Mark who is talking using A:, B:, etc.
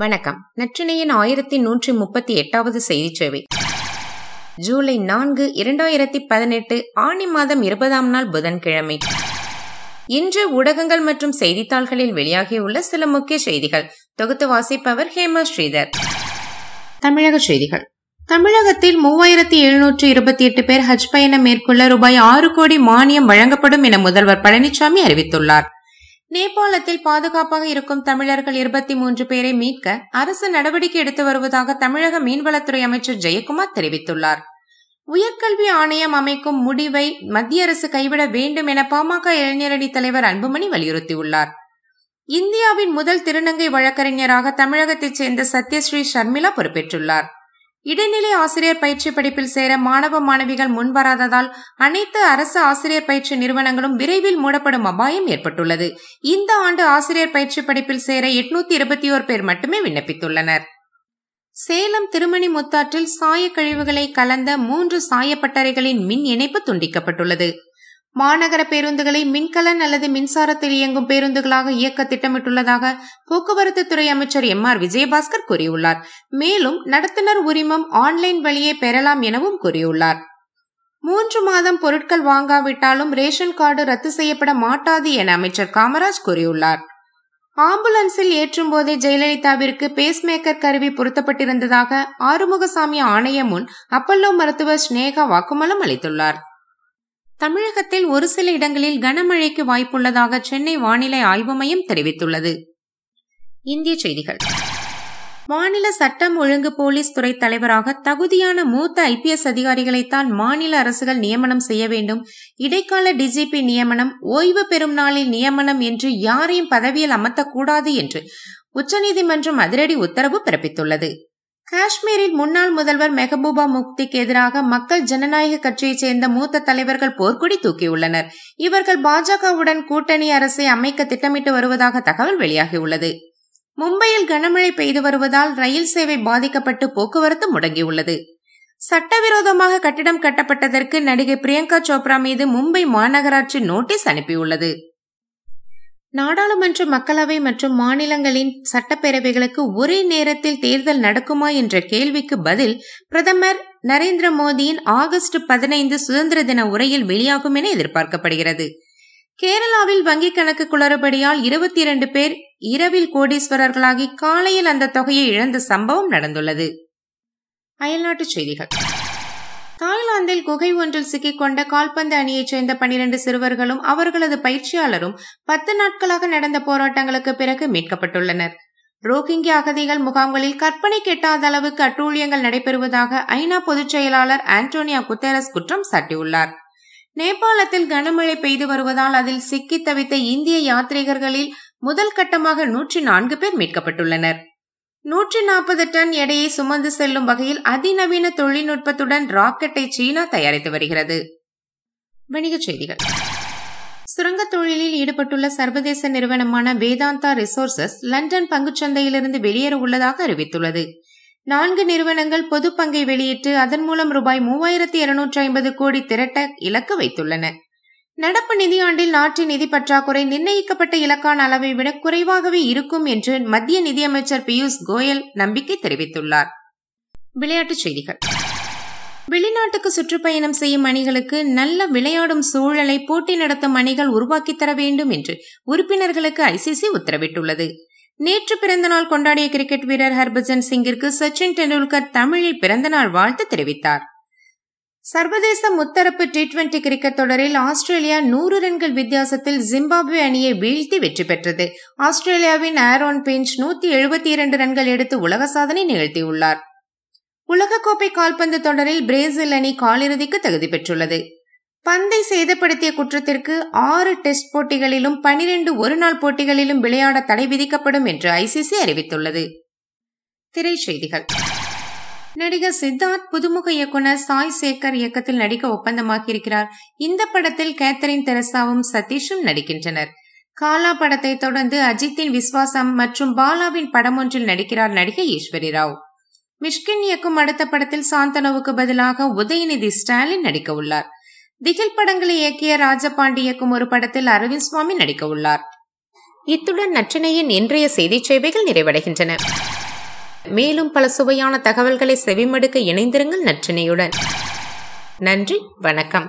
A: வணக்கம் நற்றினையின் ஆயிரத்தி நூற்றி முப்பத்தி எட்டாவது செய்தி சேவை ஜூலை நான்கு இரண்டாயிரத்தி பதினெட்டு ஆணி மாதம் இருபதாம் நாள் புதன்கிழமை இன்று ஊடகங்கள் மற்றும் செய்தித்தாள்களில் வெளியாகியுள்ள சில முக்கிய செய்திகள் தொகுத்து வாசிப்பவர் ஹேமா ஸ்ரீதர் தமிழக செய்திகள் தமிழகத்தில் மூவாயிரத்தி எழுநூற்று இருபத்தி எட்டு பேர் ஹஜ் பயணம் மேற்கொள்ள ரூபாய் ஆறு கோடி மானியம் வழங்கப்படும் என முதல்வர் பழனிசாமி அறிவித்துள்ளார் நேபாளத்தில் பாதுகாப்பாக இருக்கும் தமிழர்கள் இருபத்தி மூன்று பேரை மீட்க அரசு நடவடிக்கை எடுத்து வருவதாக தமிழக மீன்வளத்துறை அமைச்சர் ஜெயக்குமார் தெரிவித்துள்ளார் உயர்கல்வி ஆணையம் அமைக்கும் முடிவை மத்திய அரசு கைவிட வேண்டும் என பாமக இளைஞரணி தலைவர் அன்புமணி வலியுறுத்தியுள்ளார் இந்தியாவின் முதல் திருநங்கை வழக்கறிஞராக தமிழகத்தைச் சேர்ந்த சத்யஸ்ரீ ஷர்மிளா பொறுப்பேற்றுள்ளார் இடைநிலை ஆசிரியர் பயிற்சி படிப்பில் சேர மாணவ மாணவிகள் முன்வராததால் அனைத்து அரசு ஆசிரியர் பயிற்சி நிறுவனங்களும் விரைவில் மூடப்படும் அபாயம் ஏற்பட்டுள்ளது இந்த ஆண்டு ஆசிரியர் பயிற்சி படிப்பில் சேர எட்நூத்தி இருபத்தி ஓர் பேர் மட்டுமே விண்ணப்பித்துள்ளனர் சேலம் திருமணி முத்தாற்றில் சாய கழிவுகளை கலந்த மூன்று சாயப்பட்டறைகளின் மின் இணைப்பு துண்டிக்கப்பட்டுள்ளது மாநகர பேருந்துகளை மின்கலன் அல்லது மின்சாரத்தில் இயங்கும் பேருந்துகளாக இயக்க திட்டமிட்டுள்ளதாக போக்குவரத்து துறை அமைச்சர் எம் ஆர் விஜயபாஸ்கர் கூறியுள்ளார் மேலும் நடத்துனர் உரிமம் ஆன்லைன் வழியே பெறலாம் எனவும் கூறியுள்ளார் மூன்று மாதம் பொருட்கள் வாங்காவிட்டாலும் ரேஷன் கார்டு ரத்து செய்யப்பட மாட்டாது என அமைச்சர் காமராஜ் கூறியுள்ளார் ஆம்புலன்ஸில் ஏற்றும் போதே ஜெயலலிதாவிற்கு பேஸ்மேக்கர் கருவி பொருத்தப்பட்டிருந்ததாக ஆறுமுகசாமி ஆணைய முன் அப்பல்லோ மருத்துவர் ஸ்னேகா வாக்குமூலம் அளித்துள்ளார் தமிழகத்தில் ஒரு சில இடங்களில் கனமழைக்கு வாய்ப்புள்ளதாக சென்னை வானிலை ஆய்வு மையம் தெரிவித்துள்ளது இந்திய செய்திகள் மாநில சட்டம் ஒழுங்கு போலீஸ் துறை தலைவராக தகுதியான மூத்த ஐபிஎஸ் அதிகாரிகளைத்தான் மாநில அரசுகள் நியமனம் செய்ய வேண்டும் இடைக்கால டிஜிபி நியமனம் ஓய்வு பெறும் நாளில் நியமனம் என்று யாரையும் பதவியில் அமர்த்தக்கூடாது என்று உச்சநீதிமன்றம் அதிரடி உத்தரவு பிறப்பித்துள்ளது காஷ்மீரில் முன்னாள் முதல்வர் மெஹபூபா முக்திக்கு எதிராக மக்கள் ஜனநாயக கட்சியைச் சேர்ந்த மூத்த தலைவர்கள் போர்க்குடி தூக்கியுள்ளனர் இவர்கள் பாஜகவுடன் கூட்டணி அரசை அமைக்க திட்டமிட்டு வருவதாக தகவல் வெளியாகியுள்ளது மும்பையில் கனமழை பெய்து வருவதால் ரயில் சேவை பாதிக்கப்பட்டு போக்குவரத்து முடங்கியுள்ளது சட்டவிரோதமாக கட்டிடம் கட்டப்பட்டதற்கு நடிகை பிரியங்கா சோப்ரா மீது மும்பை மாநகராட்சி நோட்டீஸ் அனுப்பியுள்ளது நாடாளுமன்ற மக்களவை மற்றும் மாநிலங்களின் சட்டப்பேரவைகளுக்கு ஒரே நேரத்தில் தேர்தல் நடக்குமா என்ற கேள்விக்கு பதில் பிரதமர் நரேந்திர மோடியின் ஆகஸ்ட் பதினைந்து சுதந்திர தின உரையில் வெளியாகும் என எதிர்பார்க்கப்படுகிறது கேரளாவில் வங்கிக் கணக்கு குளறுபடியால் இருபத்தி இரண்டு பேர் இரவில் கோடீஸ்வரர்களாகி காலையில் அந்த தொகையை இழந்த சம்பவம் நடந்துள்ளது அயல்நாட்டுச் செய்திகள் தாய்லாந்தில் குகை ஒன்றில் சிக்கிக்கொண்ட கால்பந்து அணியைச் சேர்ந்த பனிரெண்டு சிறுவர்களும் அவர்களது பயிற்சியாளரும் பத்து நாட்களாக நடந்த போராட்டங்களுக்கு பிறகு மீட்கப்பட்டுள்ளனர் ரோஹிங்கியா அகதிகள் முகாம்களில் கற்பனை கெட்டாத அளவுக்கு அட்டூழியங்கள் நடைபெறுவதாக ஐநா பொதுச் செயலாளர் ஆண்டோனியா குத்தேரஸ் குற்றம் சாட்டியுள்ளார் நேபாளத்தில் கனமழை பெய்து வருவதால் அதில் சிக்கி தவித்த இந்திய யாத்ரீகர்களில் முதல் கட்டமாக நூற்றி நான்கு பேர் மீட்கப்பட்டுள்ளனர் நூற்றி நாற்பது டன் எடையை சுமந்து செல்லும் வகையில் அதிநவீன தொழில்நுட்பத்துடன் ராக்கெட்டை சீனா தயாரித்து வருகிறது வணிகச் செய்திகள் சுரங்க தொழிலில் ஈடுபட்டுள்ள சர்வதேச நிறுவனமான வேதாந்தா ரிசோர்சஸ் லண்டன் பங்குச்சந்தையிலிருந்து வெளியேற உள்ளதாக அறிவித்துள்ளது நான்கு நிறுவனங்கள் பொது பங்கை வெளியிட்டு அதன் மூலம் ரூபாய் மூவாயிரத்தி இருநூற்றி ஐம்பது கோடி திரட்ட இலக்கு வைத்துள்ளன நடப்பு நிதியாண்டில் நாட்டின் நிதி பற்றாக்குறை நிர்ணயிக்கப்பட்ட இலக்கான அளவை விட குறைவாகவே இருக்கும் என்று மத்திய நிதியமைச்சர் பியூஷ் கோயல் நம்பிக்கை தெரிவித்துள்ளார் விளையாட்டுச் செய்திகள் வெளிநாட்டுக்கு சுற்றுப்பயணம் செய்யும் அணிகளுக்கு நல்ல விளையாடும் சூழலை போட்டி நடத்தும் அணிகள் உருவாக்கித் தர வேண்டும் என்று உறுப்பினர்களுக்கு ஐசிசி உத்தரவிட்டுள்ளது நேற்று பிறந்தநாள் கொண்டாடிய கிரிக்கெட் வீரர் ஹர்பஜன் சிங்கிற்கு சச்சின் டெண்டுல்கர் தமிழில் பிறந்தநாள் வாழ்த்து தெரிவித்தார் சர்வதேச முத்தரப்பு டி டுவெண்டி கிரிக்கெட் தொடரில் ஆஸ்திரேலியா நூறு ரன்கள் வித்தியாசத்தில் ஜிம்பாப்வே அணியை வீழ்த்தி வெற்றி பெற்றது ஆஸ்திரேலியாவின் ஆரோன் பிஞ்ச் நூத்தி எழுபத்தி இரண்டு ரன்கள் எடுத்து உலக சாதனை நிகழ்த்தியுள்ளார் உலகக்கோப்பை கால்பந்து தொடரில் பிரேசில் அணி காலிறுதிக்கு தகுதி பெற்றுள்ளது பந்தை சேதப்படுத்திய குற்றத்திற்கு ஆறு டெஸ்ட் போட்டிகளிலும் பனிரெண்டு ஒருநாள் போட்டிகளிலும் விளையாட தடை விதிக்கப்படும் என்று ஐசிசி அறிவித்துள்ளது திரைச்செய்திகள் நடிகர் சித்தார்த் புதுமுக இயக்குனர் சாய் சேகர் இயக்கத்தில் நடிக்க ஒப்பந்தமாகியிருக்கிறார் இந்த படத்தில் கேத்தரின் தெரசாவும் சதீஷும் நடிக்கின்றனர் காலா படத்தை தொடர்ந்து அஜித்தின் விஸ்வாசம் மற்றும் பாலாவின் படம் ஒன்றில் நடிக்கிறார் நடிகை ஈஸ்வரி ராவ் மிஷ்கின் இயக்கும் அடுத்த படத்தில் சாந்தனவுக்கு பதிலாக உதயநிதி ஸ்டாலின் நடிக்க உள்ளார் திகில் படங்களை இயக்கிய ராஜபாண்டி இயக்கும் ஒரு படத்தில் அரவிந்த் சுவாமி நடிக்க உள்ளார் இத்துடன் நற்றினையின் இன்றைய செய்தி சேவைகள் நிறைவடைகின்றன மேலும் பல சுவையான தகவல்களை செவிமடுக்க இணைந்திருங்கள் நற்றினையுடன் நன்றி வணக்கம்